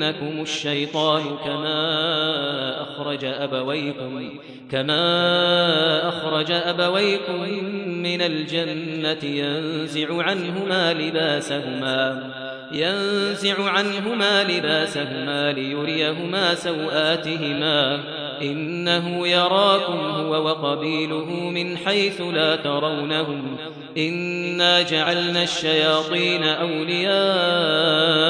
يفتننكم الشيطان كما أخرج أبويكم كما أخرج أبويكم من الجنة ينزع عنهما لباسهما ينزع عنهما لباسهما ليريهما سوآتهما إنه يراكم هو وقبيله من حيث لا ترونهم إنا جعلنا الشياطين أولياء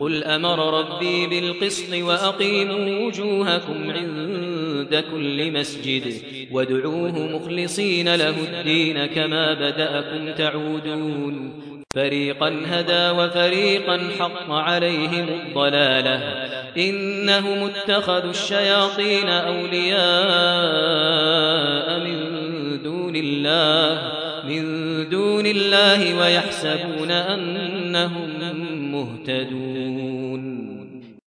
قل أمر ربي بالقسط وأقيموا وجوهكم عند كل مسجد وادعوه مخلصين له الدين كما بدأكم تعودون فريقا هدى وفريقا حق عليهم الضلالة إنهم اتخذوا الشياطين أولياء من دون الله من دون الله ويحسبون أنهم مهتدون.